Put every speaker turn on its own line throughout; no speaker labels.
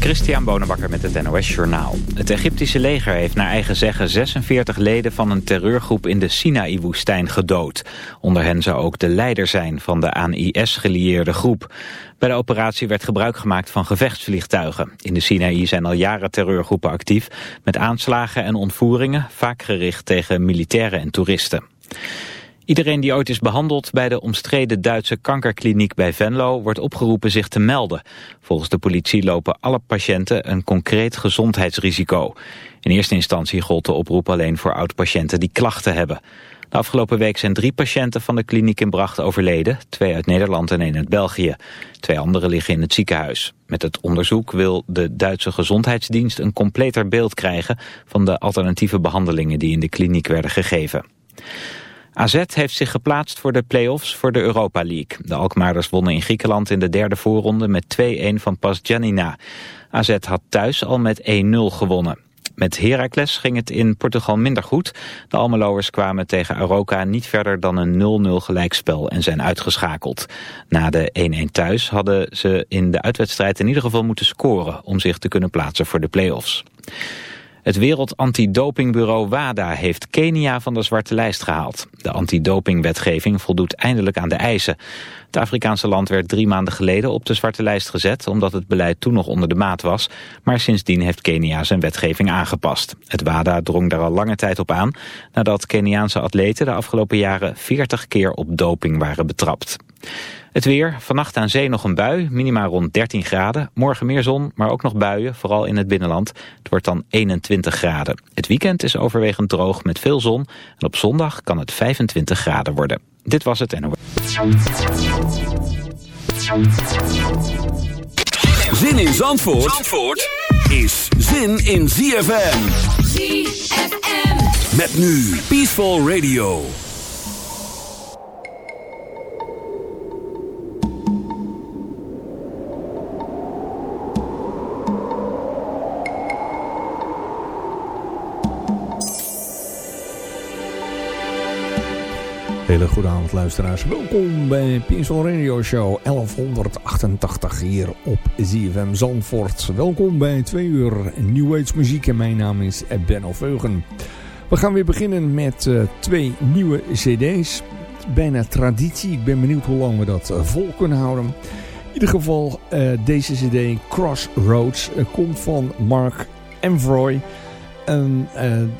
Christian Bonenbakker met het NOS Journaal. Het Egyptische leger heeft naar eigen zeggen 46 leden van een terreurgroep in de Sinaï-woestijn gedood. Onder hen zou ook de leider zijn van de aan IS gelieerde groep. Bij de operatie werd gebruik gemaakt van gevechtsvliegtuigen. In de Sinaï zijn al jaren terreurgroepen actief... met aanslagen en ontvoeringen, vaak gericht tegen militairen en toeristen. Iedereen die ooit is behandeld bij de omstreden Duitse kankerkliniek bij Venlo wordt opgeroepen zich te melden. Volgens de politie lopen alle patiënten een concreet gezondheidsrisico. In eerste instantie gold de oproep alleen voor oud-patiënten die klachten hebben. De afgelopen week zijn drie patiënten van de kliniek in Bracht overleden. Twee uit Nederland en één uit België. Twee anderen liggen in het ziekenhuis. Met het onderzoek wil de Duitse gezondheidsdienst een completer beeld krijgen... van de alternatieve behandelingen die in de kliniek werden gegeven. AZ heeft zich geplaatst voor de play-offs voor de Europa League. De Alkmaarders wonnen in Griekenland in de derde voorronde met 2-1 van Pas Janina. AZ had thuis al met 1-0 gewonnen. Met Heracles ging het in Portugal minder goed. De Almeloers kwamen tegen Aroca niet verder dan een 0-0 gelijkspel en zijn uitgeschakeld. Na de 1-1 thuis hadden ze in de uitwedstrijd in ieder geval moeten scoren... om zich te kunnen plaatsen voor de play-offs. Het Wereld Antidopingbureau WADA heeft Kenia van de zwarte lijst gehaald. De antidopingwetgeving voldoet eindelijk aan de eisen. Het Afrikaanse land werd drie maanden geleden op de zwarte lijst gezet... omdat het beleid toen nog onder de maat was. Maar sindsdien heeft Kenia zijn wetgeving aangepast. Het WADA drong daar al lange tijd op aan... nadat Keniaanse atleten de afgelopen jaren 40 keer op doping waren betrapt. Het weer, vannacht aan zee nog een bui, minima rond 13 graden. Morgen meer zon, maar ook nog buien, vooral in het binnenland. Het wordt dan 21 graden. Het weekend is overwegend droog met veel zon. En op zondag kan het 25 graden worden. Dit was het NOS.
Zin in Zandvoort, Zandvoort is zin in ZFM. ZFM. Met nu Peaceful Radio.
Hele goede avond luisteraars. Welkom bij Pinsel Radio Show 1188 hier op ZFM Zandvoort. Welkom bij twee uur New Age muziek en mijn naam is Benno Veugen. We gaan weer beginnen met uh, twee nieuwe cd's. Bijna traditie. Ik ben benieuwd hoe lang we dat uh, vol kunnen houden. In ieder geval uh, deze cd Crossroads komt van Mark Envroy. En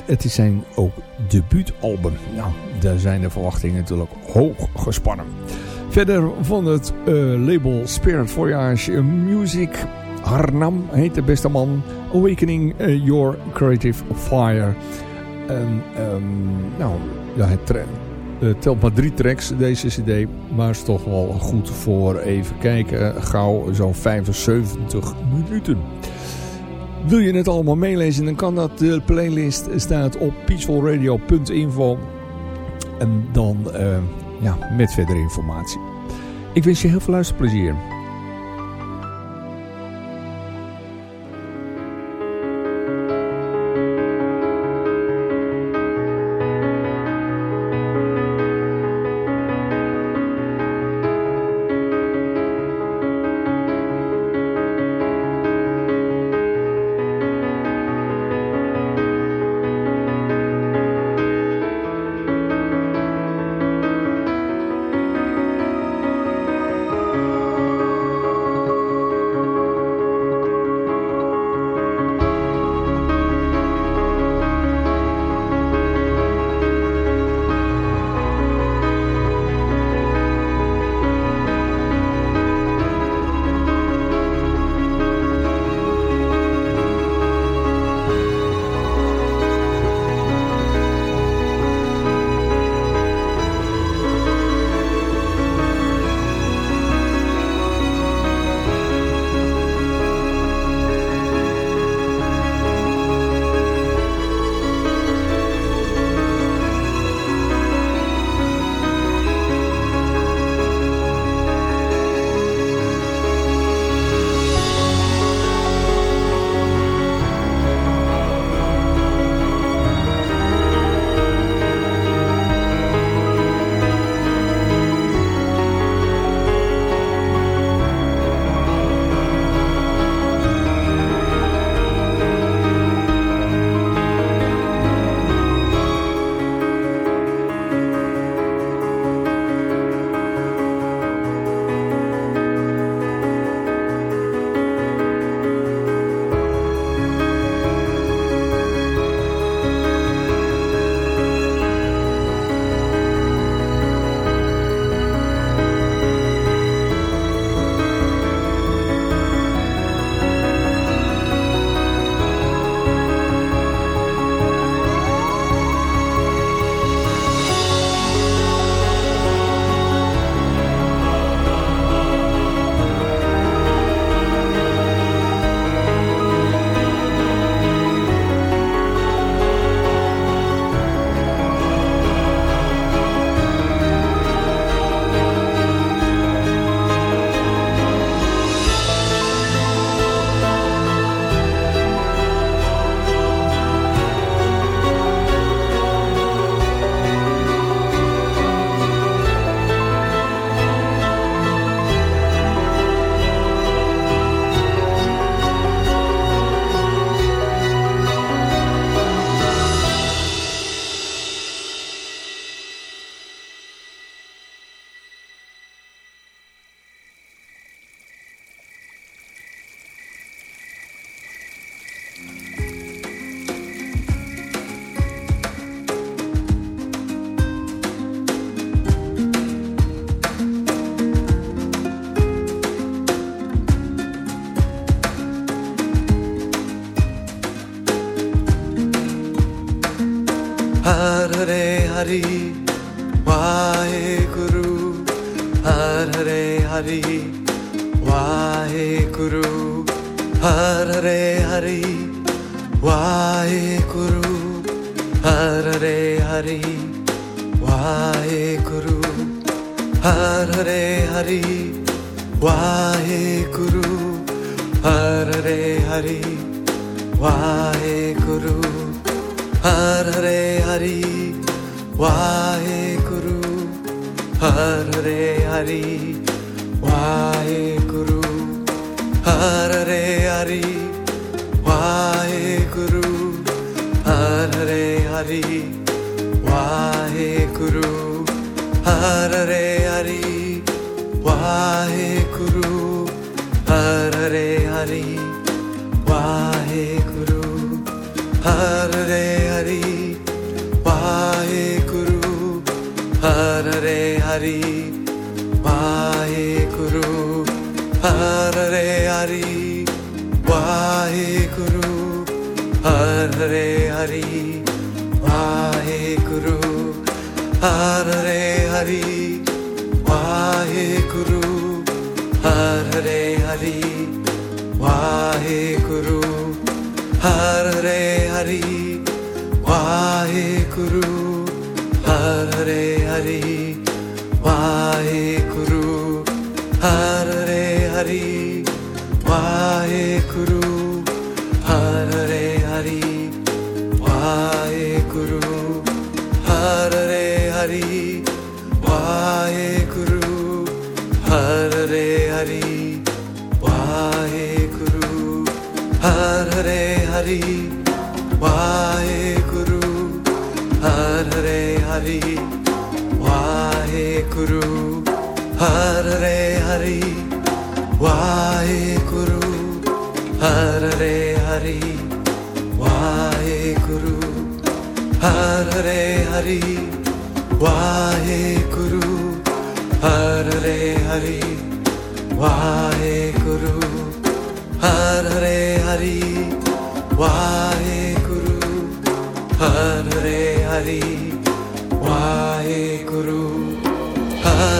het is zijn ook debuutalbum. Nou, daar zijn de verwachtingen natuurlijk hoog gespannen. Verder van het uh, label Spirit Voyage Music. Harnam heet de beste man. Awakening uh, Your Creative Fire. En, um, nou, ja, het uh, telt maar drie tracks deze cd. Maar is toch wel goed voor even kijken. Gauw zo'n 75 minuten. Wil je het allemaal meelezen, dan kan dat. De playlist staat op peacefulradio.info. En dan uh, ja, met verdere informatie. Ik wens je heel veel luisterplezier.
ਵਾਹੇ ਗੁਰੂ ਹਰ ਹਰੇ ਹਰੀ ਵਾਹੇ ਗੁਰੂ ਹਰ ਹਰੇ ਹਰੀ ਵਾਹੇ ਗੁਰੂ ਹਰ ਹਰੇ ਹਰੀ ਵਾਹੇ ਗੁਰੂ ਹਰ ਹਰੇ ਹਰੀ ਵਾਹੇ ਗੁਰੂ ਹਰ ਹਰੇ ਹਰੀ ਵਾਹੇ ਗੁਰੂ ਹਰ ਹਰੇ ਹਰੀ ਵਾਹਿਗੁਰੂ ਹਰੇ ਹਰੀ ਵਾਹਿਗੁਰੂ ਹਰੇ ਹਰੀ ਵਾਹਿਗੁਰੂ ਹਰੇ ਹਰੀ ਵਾਹਿਗੁਰੂ ਹਰੇ ਹਰੀ ਵਾਹਿਗੁਰੂ ਹਰੇ ਹਰੀ ਵਾਹਿਗੁਰੂ ਹਰੇ ਹਰੀ ਵਾਹਿ गुरु हर हरे हरि वाहे गुरु हर हरे हरि वाहे गुरु हर हरे हरि वाहे गुरु हर हरे हरि वाहे गुरु हर हरे हरि वाहे गुरु हर हरे हरि वाहे Hare Hari Wahe Guru Hare Hari Wahe Guru Hare Hari Wahe Guru Hare Hari Wahe Guru Hare Hari Wahe Guru Hare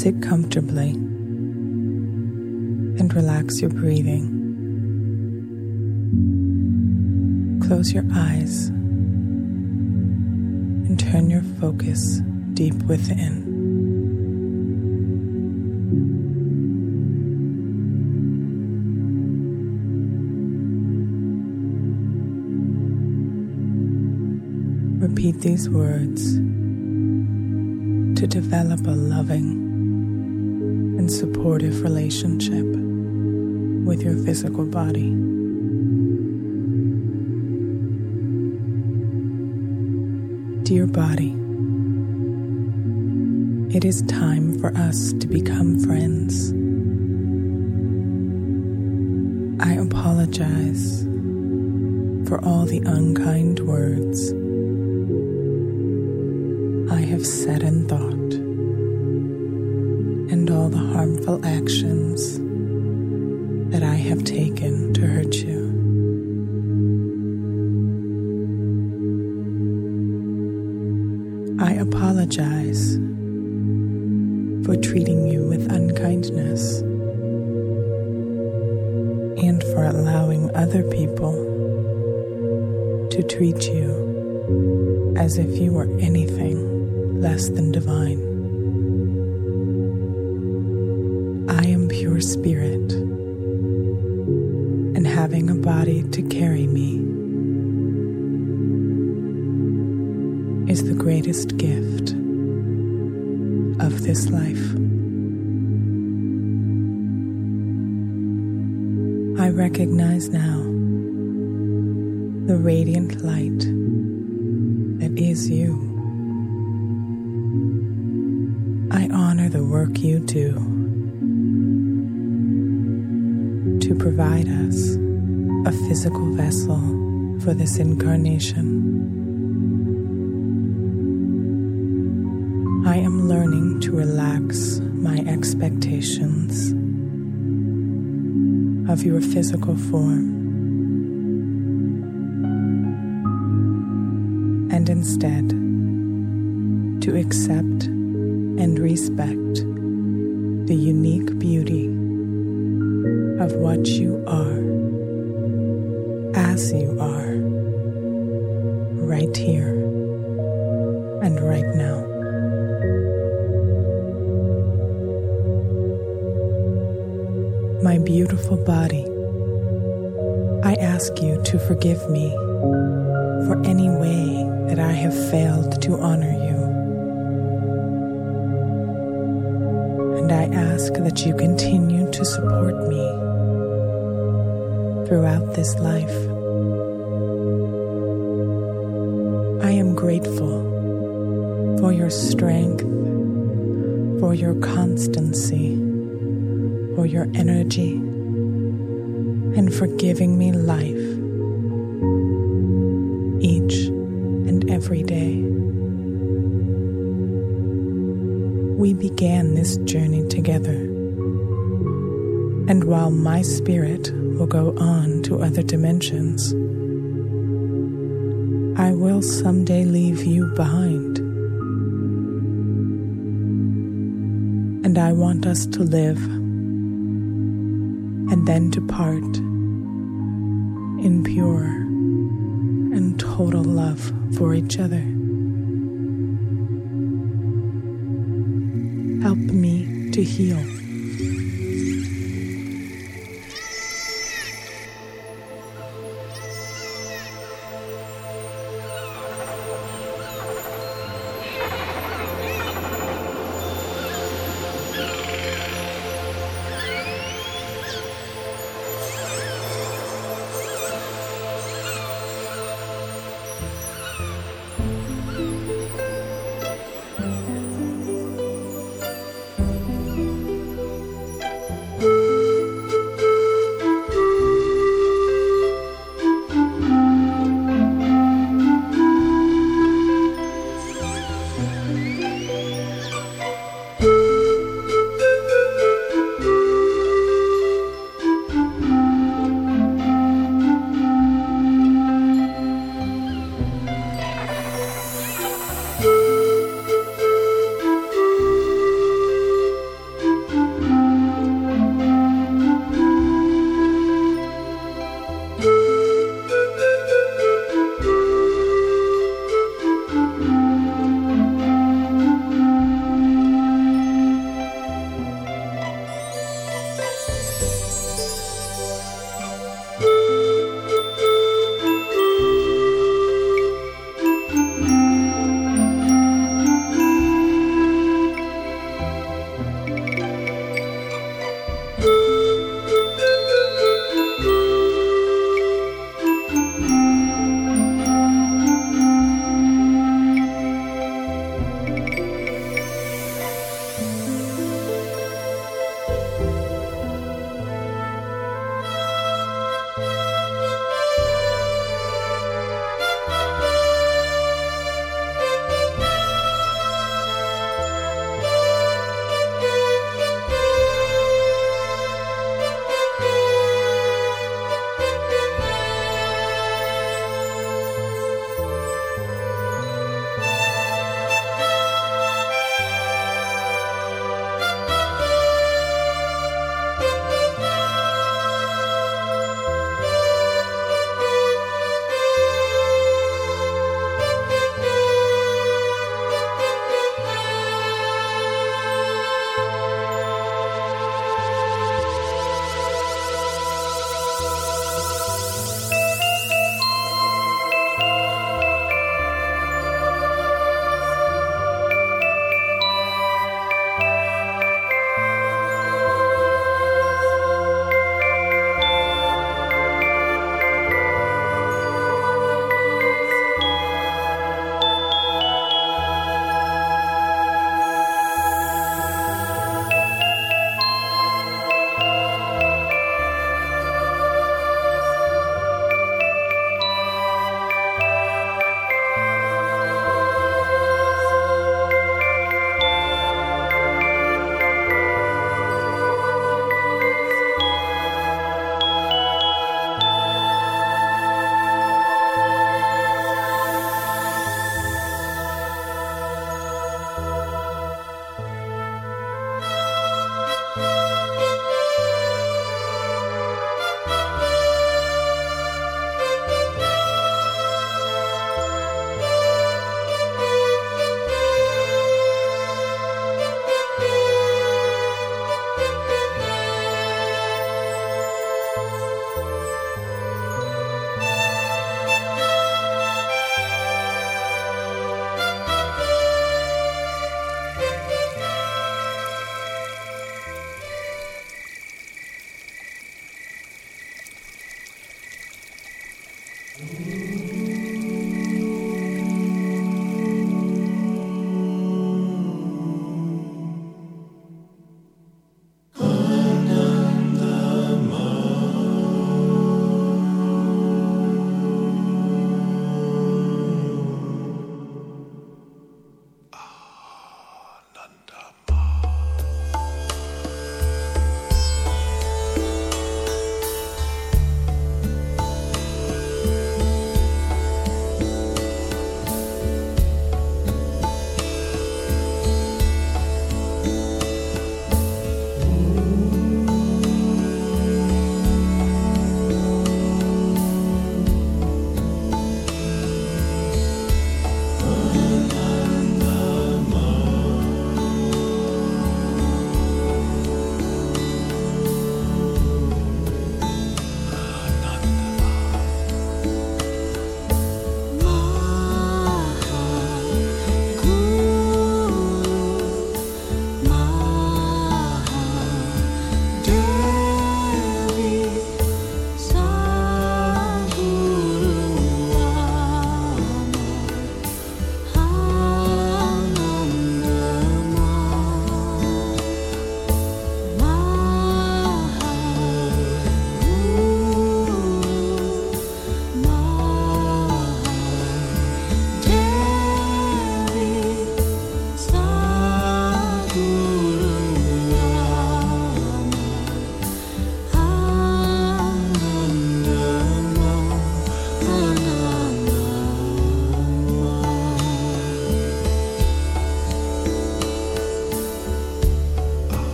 Sit comfortably and relax your breathing. Close your eyes and turn your focus deep within. Repeat these words to develop a loving and supportive relationship with your physical body. Dear body, it is time for us to become friends. I apologize for all the unkind words I have said and thought treat you as if you were anything less than divine. Do to provide us a physical vessel for this incarnation. I am learning to relax my expectations of your physical form and instead to accept and respect the unique beauty of what you are as you are right here and right now. My beautiful body, I ask you to forgive me this life. I am grateful for your strength, for your constancy, for your energy, and for giving me life each and every day. We began this journey together, and while my spirit will go on other dimensions, I will someday leave you behind. And I want us to live and then to part in pure and total love for each other. Help me to heal.